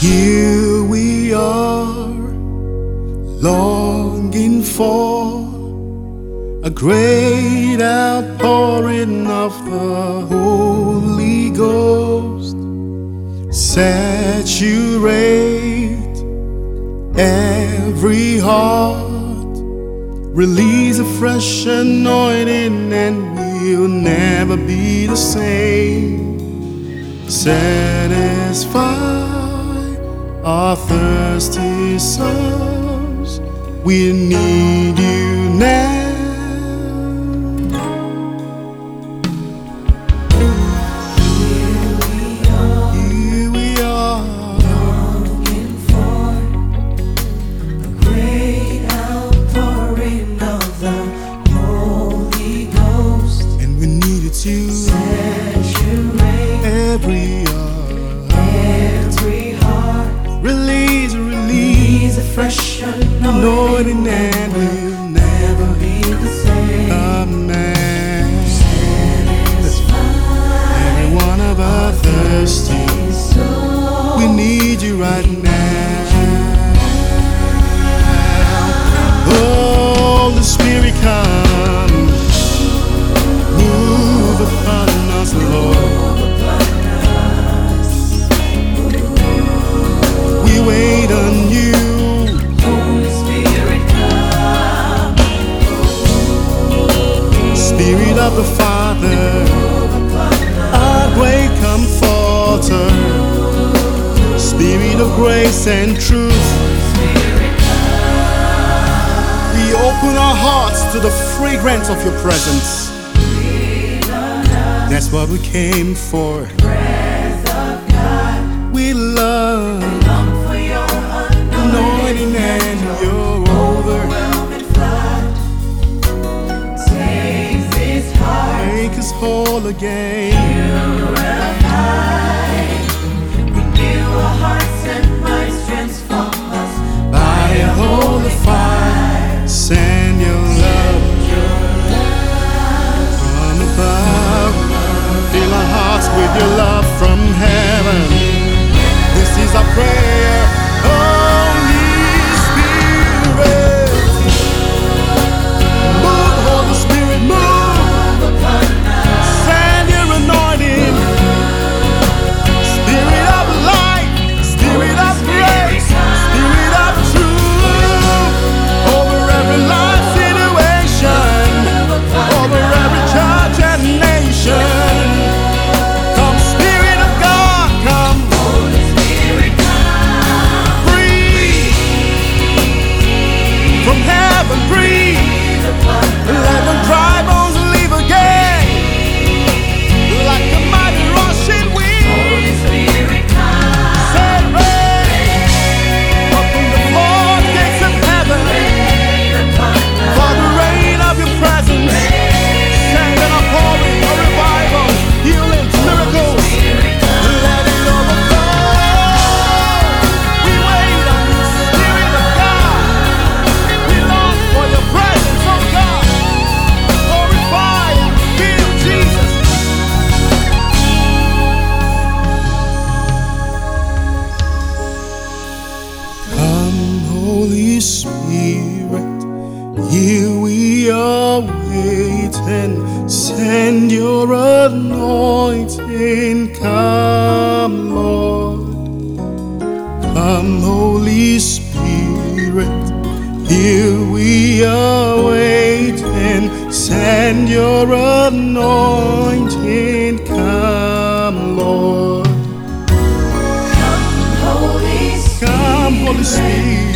Here we are, longing for a great outpouring of the Holy Ghost. Saturate every heart, release a fresh anointing, and we'll never be the same. Satisfy our thirsty souls. We need you now. Fresh anointing, anointing and we'll never be the same. Amen. Satisfy Every one of our thirsty. soul. We need you right now. Holy Spirit, come. Grace and truth. We open our hearts to the fragrance of your presence. That's what we came for. We love anointing and your overwhelming flood. Takes this heart. Make us whole again. We are waiting. Send your anointing, come, Lord. Come, Holy Spirit, here we are waiting. Send your anointing, come, Lord. Holy Come, Holy Spirit.